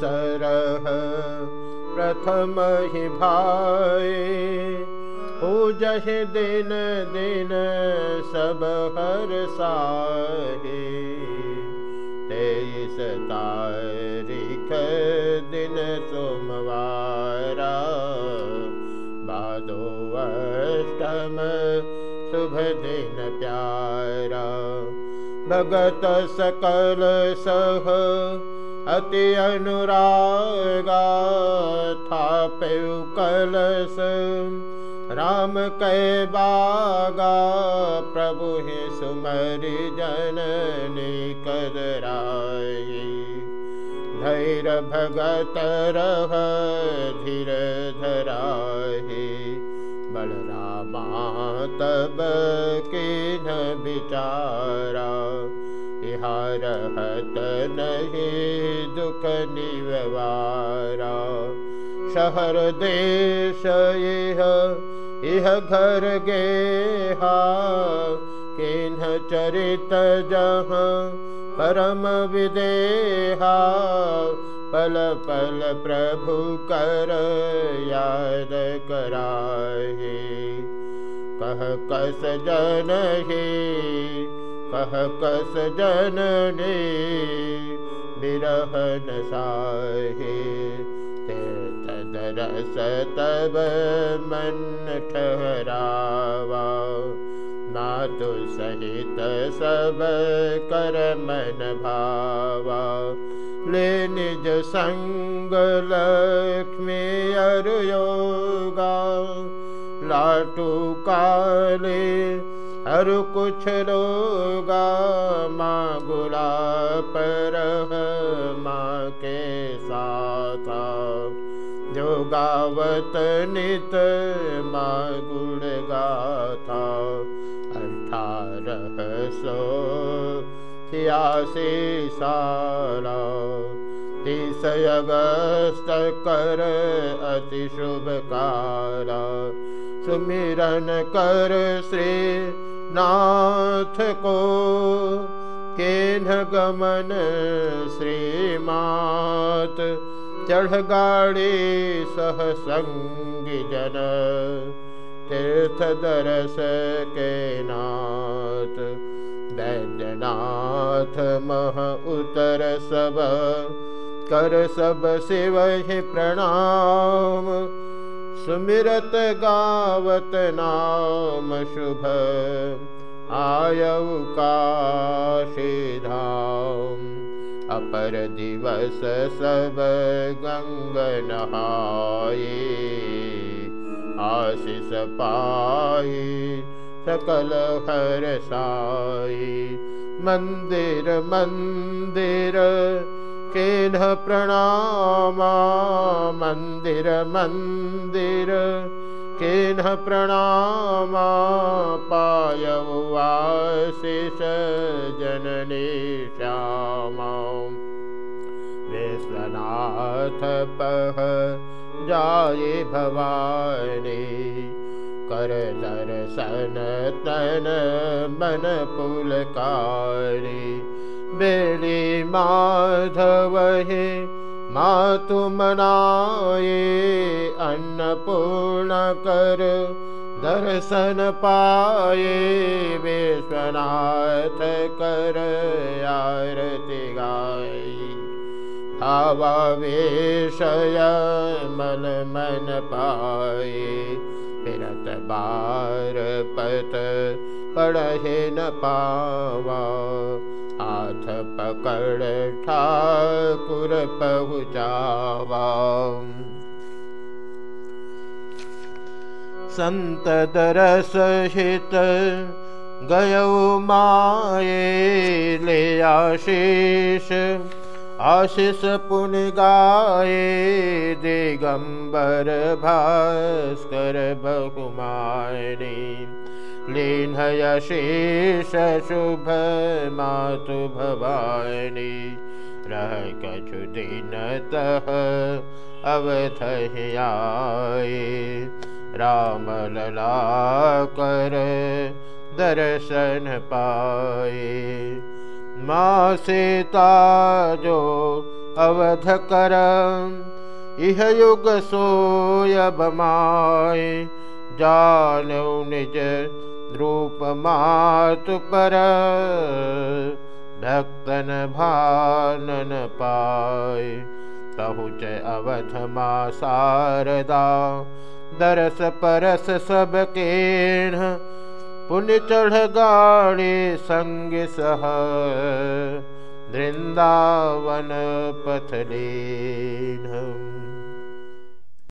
सरह प्रथम ही भाई पूजह दिन दिन सब हर साहे। तेईस तारीख दिन सोमवारा बादो अष्टम शुभ दिन प्यारा। भगत सकल सह अति अनुरागा राम कै बागा प्रभु हे सुमरि जननी कदराई धैर्य भगत रह धीर धराही बलरामा तब के न विचारा रहत नहीं दुख निवारा शहर देश यह इह घर गेहा। किन्ह चरित जहाँ परम विदेहा। पल पल प्रभु कर याद कराहे। कह कस जन ही कह कस जनने बिरहन साहे। तीर्थ तब मन ठहरावा। नातु सहित सब कर मन भावा। ले निज संग लक्ष्मी अरुयोगा लाटू काले हर कुछ रोगा माँ गुला पर माँ के साथ जो गावत नित माँ गुड़ गाथा। अठारह सौ छियासी साला तीस अगस्त कर अति शुभ कारा सुमिरन कर श्री नाथ को केन गमन श्रीमात। चढ़ गाड़ी सह संगी जन तीर्थ दरस के नाथ। दैद्यनाथ मह उतर सब, कर सब शिव प्रणाम। सुमिरत गावत नाम शुभ। आयौ काशीधाम अपर दिवस सब गंग नहाये आशीष पाई सकल हर साई मंदिर मंदिर केन प्रणामा मन्दिर मन्दिर। केन प्रणामा पायवाशिष जननी श्यामा। विश्वनाथ पह जाये भवानी। कर दर्शन तन मन पुलकारी बेली माधव हे मातु मनाये अन्नपूर्ण कर दर्शन विश्वनाथ कर आरती गाई हवा विषय मन मन फिरत बार पत पढ़े न पावा हाथ पकड़ ठाकुर पहुँचावा संत दरस हित गय माये ले आशीष आशीष पुन गाये दिगंबर भास्कर बहुमानी लीनयशेष शुभ मातु भवानी रह कछु दिनतः अवथहि आए राम लला कर दर्शन पाए माँ सीता जो अवध कर, इह युग सोयबमाय जानो निज रूप मातु पर भक्तन भानन पाय। पहुँच अवध मा शारदा दरस परस सब केण। पुण्य चढ़ गाड़े संग सह वृंदावन पथले